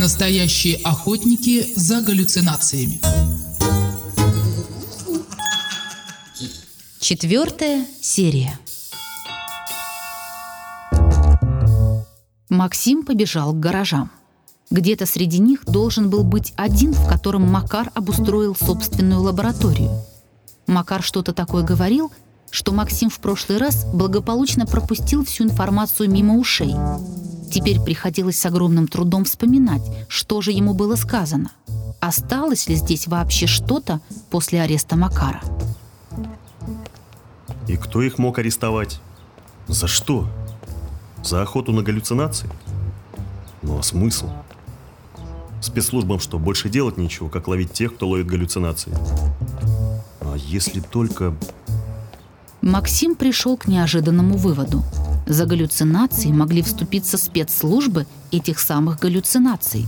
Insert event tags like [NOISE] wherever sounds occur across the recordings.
Настоящие охотники за галлюцинациями. Четвертая серия. Максим побежал к гаражам. Где-то среди них должен был быть один, в котором Макар обустроил собственную лабораторию. Макар что-то такое говорил, что Максим в прошлый раз благополучно пропустил всю информацию мимо ушей. Теперь приходилось с огромным трудом вспоминать, что же ему было сказано. Осталось ли здесь вообще что-то после ареста Макара? И кто их мог арестовать? За что? За охоту на галлюцинации? Ну а смысл? Спецслужбам что, больше делать нечего, как ловить тех, кто ловит галлюцинации? А если только... Максим пришел к неожиданному выводу. За галлюцинации могли вступиться спецслужбы этих самых галлюцинаций.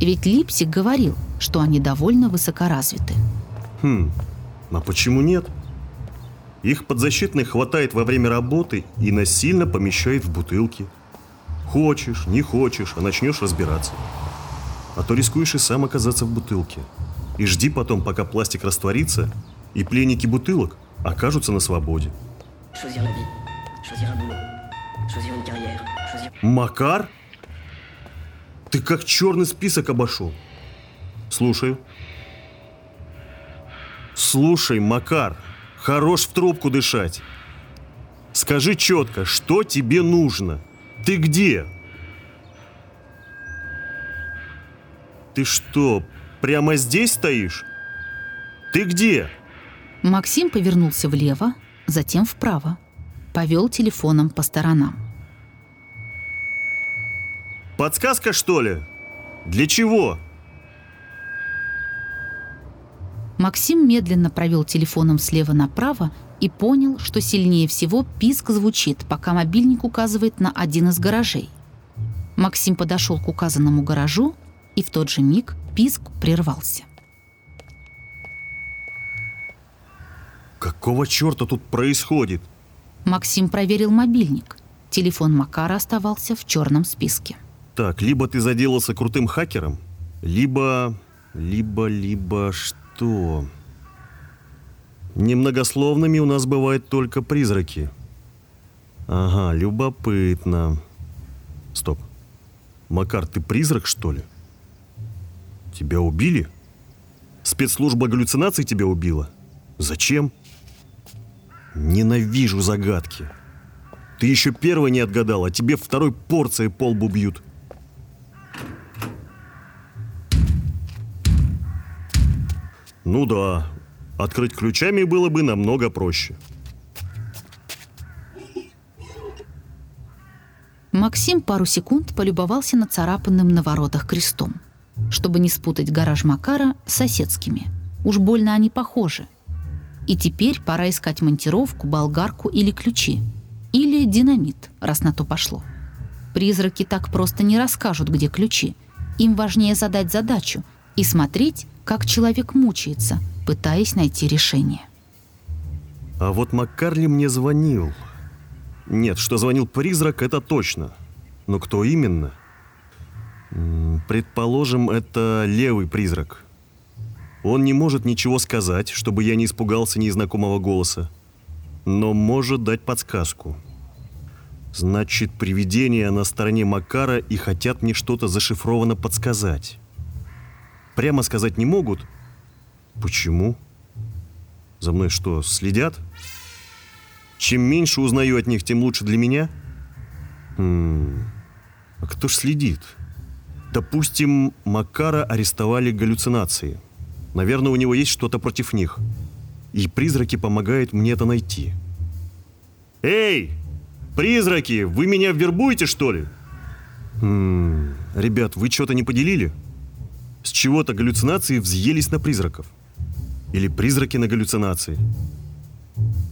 Ведь Липсик говорил, что они довольно высокоразвиты. Хм, а почему нет? Их подзащитных хватает во время работы и насильно помещает в бутылки. Хочешь, не хочешь, а начнешь разбираться. А то рискуешь и сам оказаться в бутылке. И жди потом, пока пластик растворится, и пленники бутылок окажутся на свободе. Макар? Ты как черный список обошел. Слушаю. Слушай, Макар, хорош в трубку дышать. Скажи четко, что тебе нужно? Ты где? Ты что, прямо здесь стоишь? Ты где? Максим повернулся влево, затем вправо. Повел телефоном по сторонам. Подсказка, что ли? Для чего? Максим медленно провел телефоном слева направо и понял, что сильнее всего писк звучит, пока мобильник указывает на один из гаражей. Максим подошел к указанному гаражу, и в тот же миг писк прервался. Какого черта тут происходит? Максим проверил мобильник. Телефон Макара оставался в черном списке. Так, либо ты заделался крутым хакером, либо... Либо, либо что? Немногословными у нас бывают только призраки. Ага, любопытно. Стоп. Макар, ты призрак, что ли? Тебя убили? Спецслужба галлюцинаций тебя убила? Зачем? Ненавижу загадки. Ты еще первый не отгадал, а тебе второй порцией полбу бьют. Ну да, открыть ключами было бы намного проще. Максим пару секунд полюбовался на царапанным на воротах крестом, чтобы не спутать гараж Макара с соседскими. Уж больно они похожи. И теперь пора искать монтировку, болгарку или ключи. Или динамит, раз на то пошло. Призраки так просто не расскажут, где ключи. Им важнее задать задачу и смотреть, как человек мучается, пытаясь найти решение. А вот Маккарли мне звонил. Нет, что звонил призрак, это точно. Но кто именно? Предположим, это левый призрак. Он не может ничего сказать, чтобы я не испугался незнакомого голоса, но может дать подсказку. Значит, привидения на стороне Макара и хотят мне что-то зашифрованно подсказать. Прямо сказать не могут. Почему? За мной что, следят? Чем меньше узнаю от них, тем лучше для меня? Хм, а кто ж следит? Допустим, Макара арестовали галлюцинации – Наверное, у него есть что-то против них. И призраки помогают мне это найти. Эй, призраки, вы меня вербуете, что ли? Хм, ребят, вы что-то не поделили? Чего-то галлюцинации взъелись на призраков. Или призраки на галлюцинации.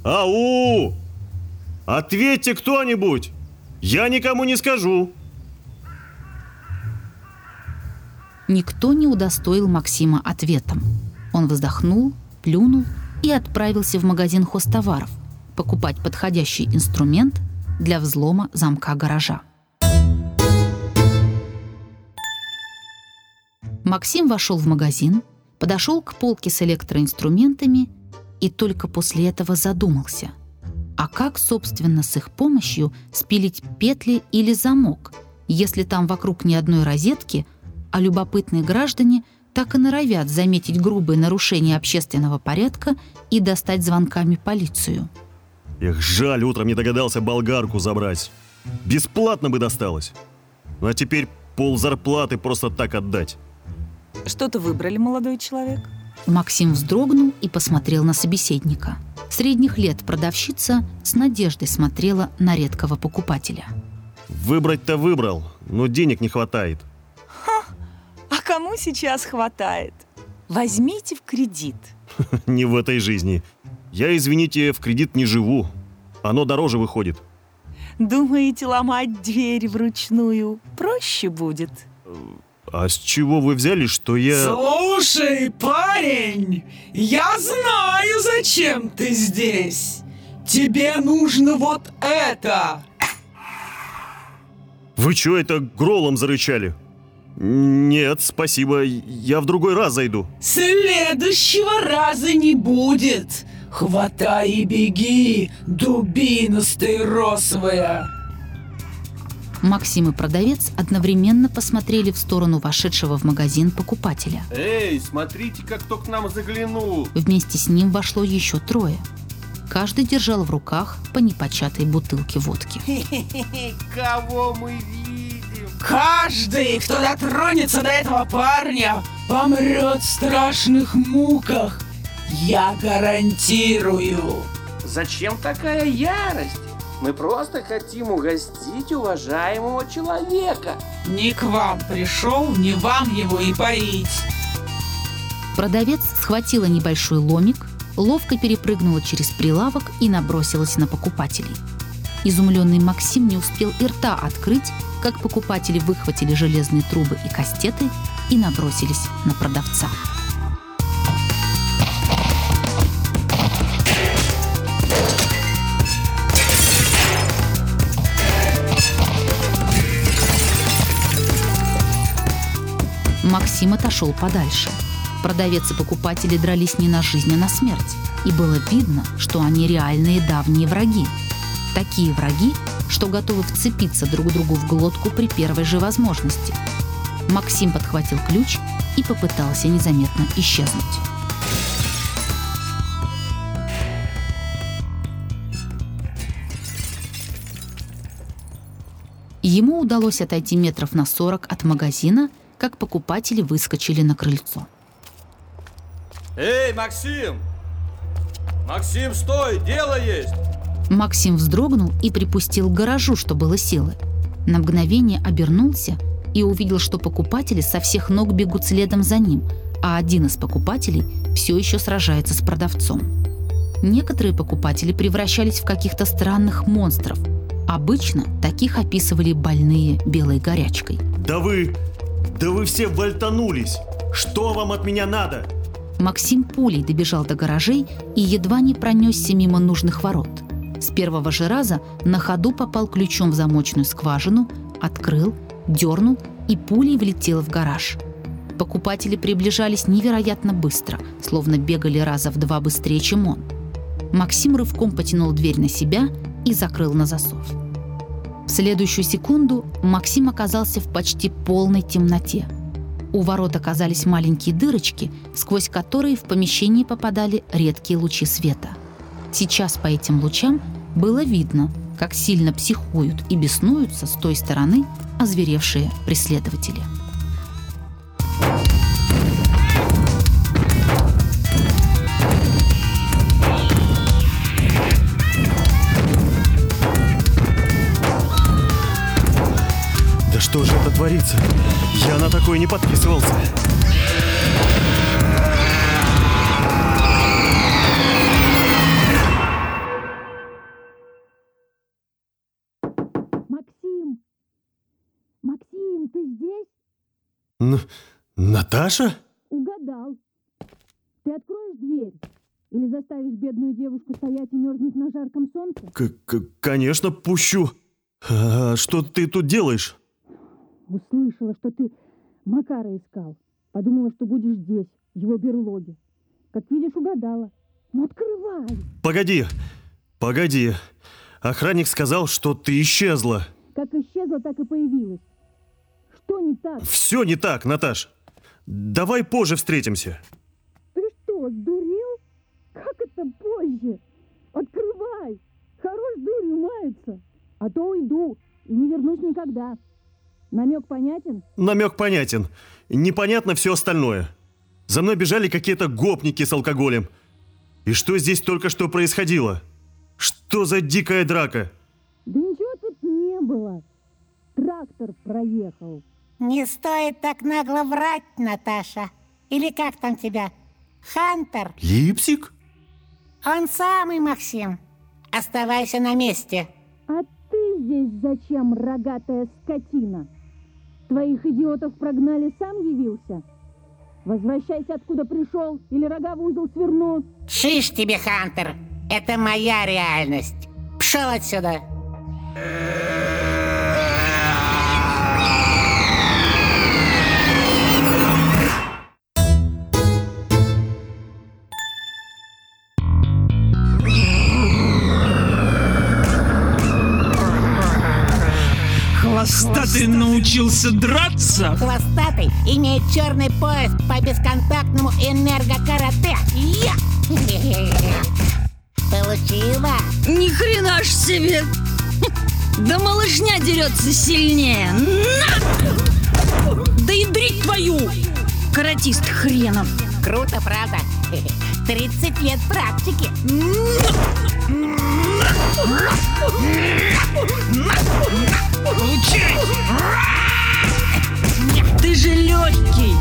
Ау! Ответьте кто-нибудь! Я никому не скажу. Никто не удостоил Максима ответом. Он вздохнул, плюнул и отправился в магазин хозтоваров покупать подходящий инструмент для взлома замка гаража. Максим вошел в магазин, подошел к полке с электроинструментами и только после этого задумался. А как, собственно, с их помощью спилить петли или замок, если там вокруг ни одной розетки, а любопытные граждане так и норовят заметить грубые нарушения общественного порядка и достать звонками полицию? Эх, жаль, утром не догадался болгарку забрать. Бесплатно бы досталось. Ну а теперь пол зарплаты просто так отдать. Что-то выбрали, молодой человек? Максим вздрогнул и посмотрел на собеседника. Средних лет продавщица с надеждой смотрела на редкого покупателя. Выбрать-то выбрал, но денег не хватает. А кому сейчас хватает? Возьмите в кредит. [LAUGHS] Не в этой жизни. Я, извините, в кредит не живу. Оно дороже выходит. Думаете, ломать дверь вручную проще будет? А с чего вы взяли, что я... Слушай, парень, я знаю, зачем ты здесь. Тебе нужно вот это. Вы что это гролом зарычали? Нет, спасибо, я в другой раз зайду. Следующего раза не будет. Хватай и беги, дубина стаиросовая. Максим и продавец одновременно посмотрели в сторону вошедшего в магазин покупателя. Эй, смотрите-ка, кто к нам заглянул. Вместе с ним вошло еще трое. Каждый держал в руках по непочатой бутылке водки. Кого мы видим? Каждый, кто дотронется до этого парня, помрет в страшных муках. Я гарантирую. Зачем такая ярость? Мы просто хотим угостить уважаемого человека. Не к вам пришел, не вам его и поить. Продавец схватила небольшой ломик, ловко перепрыгнула через прилавок и набросилась на покупателей. Изумленный Максим не успел и рта открыть, как покупатели выхватили железные трубы и кастеты и набросились на продавца. Максим отошел подальше. Продавец и покупатели дрались не на жизнь, а на смерть. И было видно, что они реальные давние враги. Такие враги, что готовы вцепиться друг другу в глотку при первой же возможности. Максим подхватил ключ и попытался незаметно исчезнуть. Ему удалось отойти метров на 40 от магазина, как покупатели выскочили на крыльцо. Эй, Максим! Максим, стой, дело есть! Максим вздрогнул и припустил к гаражу, что было силы. На мгновение обернулся и увидел, что покупатели со всех ног бегут следом за ним, а один из покупателей все еще сражается с продавцом. Некоторые покупатели превращались в каких-то странных монстров. Обычно таких описывали больные белой горячкой. Да вы... Да вы все вальтанулись! Что вам от меня надо? Максим пулей добежал до гаражей и едва не пронесся мимо нужных ворот. С первого же раза на ходу попал ключом в замочную скважину, открыл, дернул и пулей влетел в гараж. Покупатели приближались невероятно быстро, словно бегали раза в два быстрее, чем он. Максим рывком потянул дверь на себя и закрыл на засов. В следующую секунду Максим оказался в почти полной темноте. У ворот оказались маленькие дырочки, сквозь которые в помещение попадали редкие лучи света. Сейчас по этим лучам было видно, как сильно психуют и беснуются с той стороны озверевшие преследователи. Что же это творится? Я на такое не подписывался. «Максим! Максим, ты здесь?» Н- Наташа? Угадал. Ты откроешь дверь? Или заставишь бедную девушку стоять и мерзнуть на жарком солнце? К- к- конечно, пущу. А что ты тут делаешь? Услышала, что ты Макара искал. Подумала, что будешь здесь, в его берлоге. Как видишь, угадала. Ну, открывай. Погоди, погоди. Охранник сказал, что ты исчезла. Как исчезла, так и появилась. Что не так? Все не так, Наташ. Давай позже встретимся. Ты что, сдурел? Как это позже? Открывай! Хорош дурью мается. А то уйду и не вернусь никогда. Намек понятен? Намек понятен. Непонятно все остальное. За мной бежали какие-то гопники с алкоголем. И что здесь только что происходило? Что за дикая драка? Да ничего тут не было. Трактор проехал. Не стоит так нагло врать, Наташа. Или как там тебя? Хантер. Липсик? Он самый, Максим. Оставайся на месте. А ты здесь зачем, рогатая скотина? Твоих идиотов прогнали, сам явился? Возвращайся, откуда пришел, или рога в узел сверну. Шиш тебе, Хантер. Это моя реальность. Пшел отсюда. Хвостатый научился драться? Хвостатый имеет черный пояс по бесконтактному энергокарате. Я! [LAUGHS] Получила? Ни хрена ж себе! Да малышня дерется сильнее! На! Да и дрить твою! Каратист хренов! Круто, правда? [LAUGHS] 30 лет практики. Ты же легкий!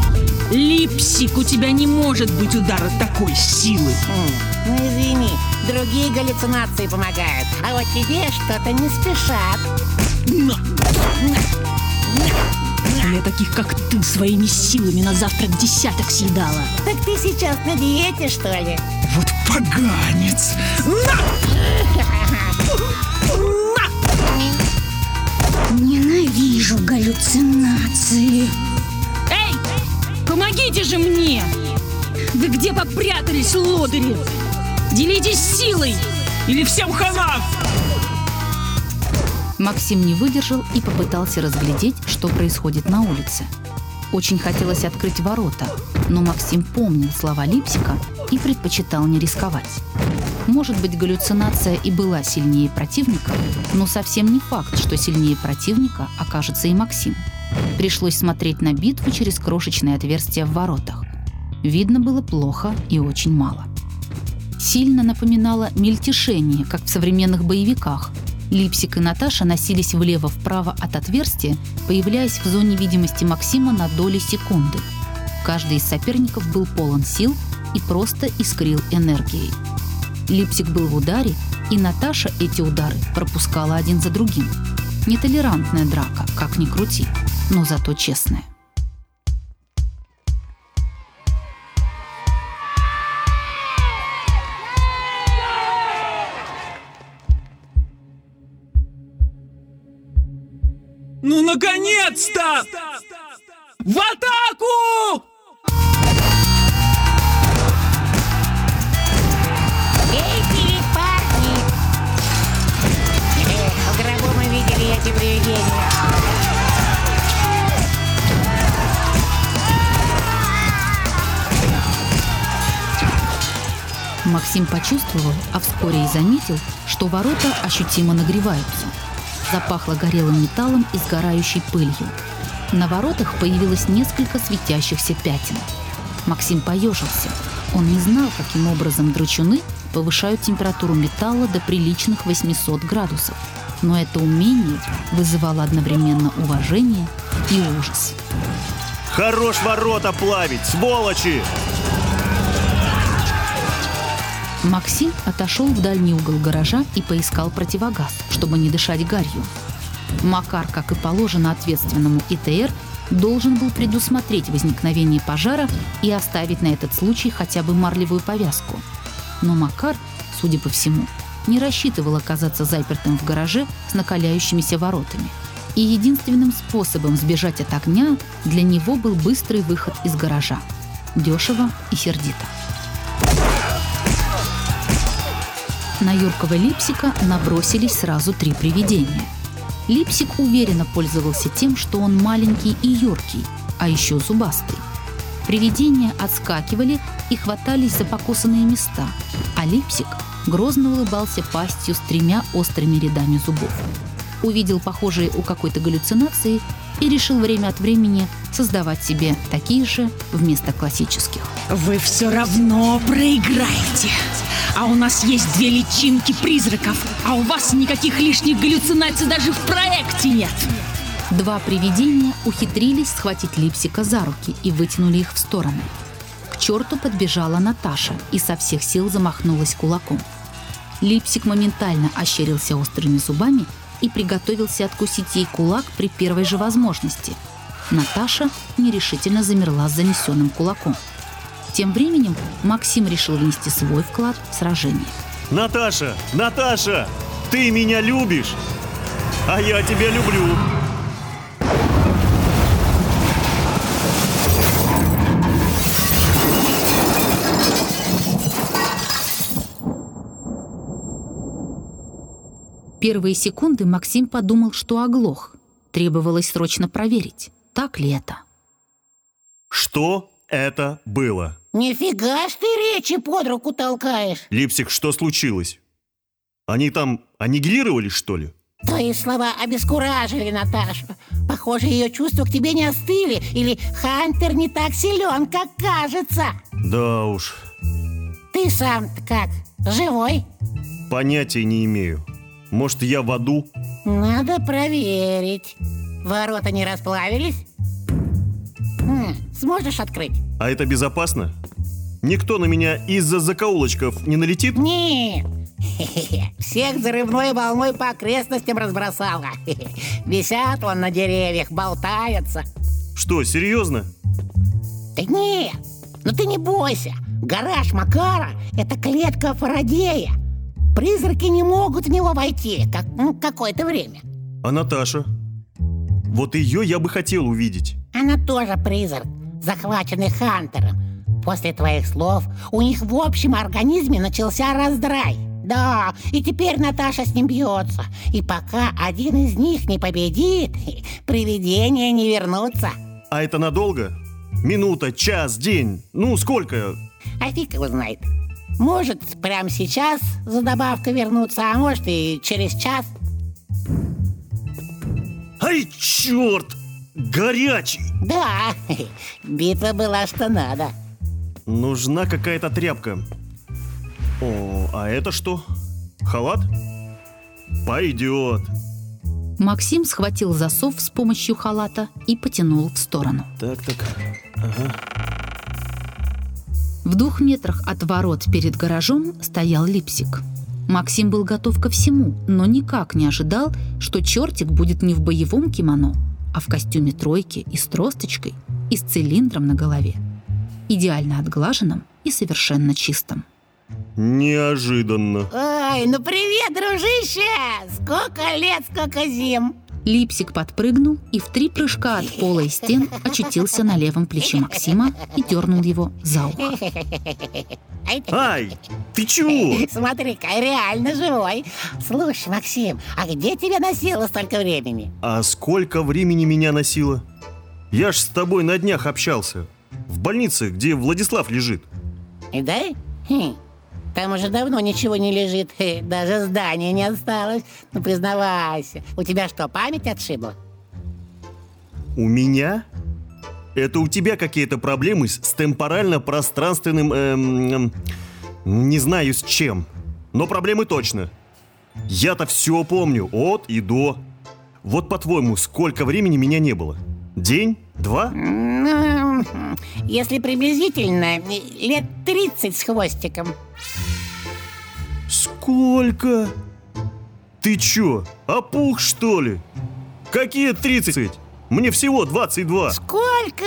Липсик, у тебя не может быть удара такой силы! М, Ну извини, другие галлюцинации помогают, а вот тебе что-то не спешат. Я таких, как ты, своими силами на завтрак десяток съедала. Так ты сейчас на диете, что ли? Вот поганец! Галлюцинации. Эй, помогите же мне! Вы где попрятались, лодыри? Делитесь силой! Или всем хана! Максим не выдержал и попытался разглядеть, что происходит на улице. Очень хотелось открыть ворота, но Максим помнил слова Липсика и предпочитал не рисковать. Может быть, галлюцинация и была сильнее противника, но совсем не факт, что сильнее противника окажется и Максим. Пришлось смотреть на битву через крошечное отверстие в воротах. Видно было плохо и очень мало. Сильно напоминало мельтешение, как в современных боевиках. Липсик и Наташа носились влево-вправо от отверстия, появляясь в зоне видимости Максима на доли секунды. Каждый из соперников был полон сил и просто искрил энергией. Липсик был в ударе, и Наташа эти удары пропускала один за другим. Нетолерантная драка, как ни крути, но зато честная. Ну, наконец-то! В атаку! Максим почувствовал, а вскоре и заметил, что ворота ощутимо нагреваются. Запахло горелым металлом и сгорающей пылью. На воротах появилось несколько светящихся пятен. Максим поежился. Он не знал, каким образом дручуны повышают температуру металла до приличных 800 градусов. Но это умение вызывало одновременно уважение и ужас. Хорош ворота плавить, сволочи! Максим отошел в дальний угол гаража и поискал противогаз, чтобы не дышать гарью. Макар, как и положено ответственному ИТР, должен был предусмотреть возникновение пожара и оставить на этот случай хотя бы марлевую повязку. Но Макар, судя по всему, не рассчитывал оказаться запертым в гараже с накаляющимися воротами. И единственным способом сбежать от огня для него был быстрый выход из гаража. Дешево и сердито. На юркого Липсика набросились сразу три привидения. Липсик уверенно пользовался тем, что он маленький и юркий, а еще зубастый. Привидения отскакивали и хватались за покосанные места, а Липсик грозно улыбался пастью с тремя острыми рядами зубов. Увидел похожие у какой-то галлюцинации и решил время от времени создавать себе такие же вместо классических. Вы все равно проиграете. А у нас есть две личинки призраков, а у вас никаких лишних галлюцинаций даже в проекте нет. Два привидения ухитрились схватить Липсика за руки и вытянули их в стороны. К черту подбежала Наташа и со всех сил замахнулась кулаком. Липсик моментально ощерился острыми зубами и приготовился откусить ей кулак при первой же возможности. Наташа нерешительно замерла с занесенным кулаком. Тем временем Максим решил внести свой вклад в сражение. Наташа! Наташа! Ты меня любишь! А я тебя люблю! Первые секунды Максим подумал, что оглох. Требовалось срочно проверить, так ли это. Что это было? Нифига ж ты речи под руку толкаешь. Липсик, что случилось? Они там аннигилировались, что ли? Твои слова обескуражили Наташу. Похоже, ее чувства к тебе не остыли, или Хантер не так силен, как кажется. Да уж, Ты сам как, живой? понятия не имею. Может, я в аду? Надо проверить. Ворота не расплавились? М, сможешь открыть? А это безопасно? Никто на меня из-за закоулочков не налетит? Нет. [LAUGHS] Всех взрывной волной по окрестностям разбросала. [LAUGHS] Висят вон на деревьях, болтаются. Что, серьезно? Да нет, ну ты не бойся. Гараж Макара — это клетка Фарадея. Призраки не могут в него войти как, ну, какое-то время. А Наташа? Вот ее я бы хотел увидеть. Она тоже призрак, захваченный Хантером. После твоих слов у них в общем организме начался раздрай. Да, и теперь Наташа с ним бьется. И пока один из них не победит, [LAUGHS] привидения не вернутся. А это надолго? Минута, час, день? Ну, сколько? А фиг его знает. Может, прямо сейчас за добавкой вернуться, а может и через час. Ай, черт! Горячий! Да, [LAUGHS] битва была что надо. Нужна какая-то тряпка. О, а это что? Халат? Пойдет. Максим схватил засов с помощью халата и потянул в сторону. Так, так. Ага. В двух метрах от ворот перед гаражом стоял Липсик. Максим был готов ко всему, но никак не ожидал, что чертик будет не в боевом кимоно, а в костюме тройки и с тросточкой, и с цилиндром на голове. Идеально отглаженном и совершенно чистом. Неожиданно. Ой, ну привет, дружище! Сколько лет, сколько зим! Липсик подпрыгнул и в три прыжка от пола и стен очутился на левом плече Максима и дернул его за ухо. Ай, ты- Ай, ты чего? Смотри-ка, реально живой. Слушай, Максим, а где тебя носило столько времени? А сколько времени меня носило? Я ж с тобой на днях общался. В больнице, где Владислав лежит. И да? Хм, Там уже давно ничего не лежит, даже здания не осталось. Ну, признавайся, у тебя что, память отшибла? У меня? Это у тебя какие-то проблемы с с темпорально-пространственным... эм, эм, не знаю с чем. Но проблемы точно. Я-то все помню, от и до. Вот по-твоему, сколько времени меня не было? День? Два? Ну, если приблизительно, лет 30 с хвостиком. Сколько? Ты чё, опух что ли? Какие 30? Мне всего 22. Сколько?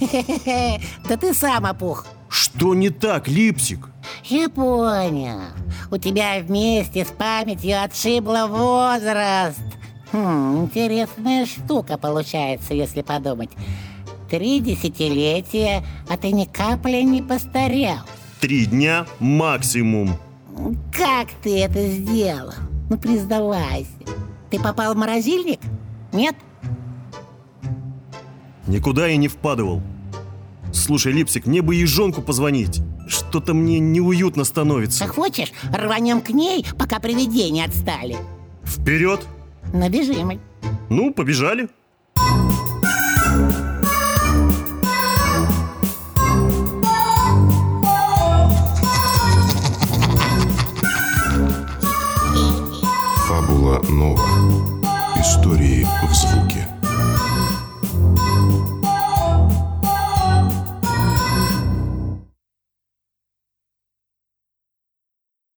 [LAUGHS] Да ты сам опух. Что не так, Липсик? Я понял. У тебя вместе с памятью отшибло возраст. Хм, интересная штука получается, если подумать. Три десятилетия, а ты ни капли не постарел. Три дня максимум. Как ты это сделал? Ну, признавайся. Ты попал в морозильник? Нет? Никуда я не впадывал. Слушай, Липсик, мне бы ежонку позвонить. Что-то мне неуютно становится. А хочешь, рванем к ней, пока привидения отстали? Вперед! Набежим. Ну, побежали. Фабула Нова. Истории в звуке.